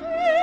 day.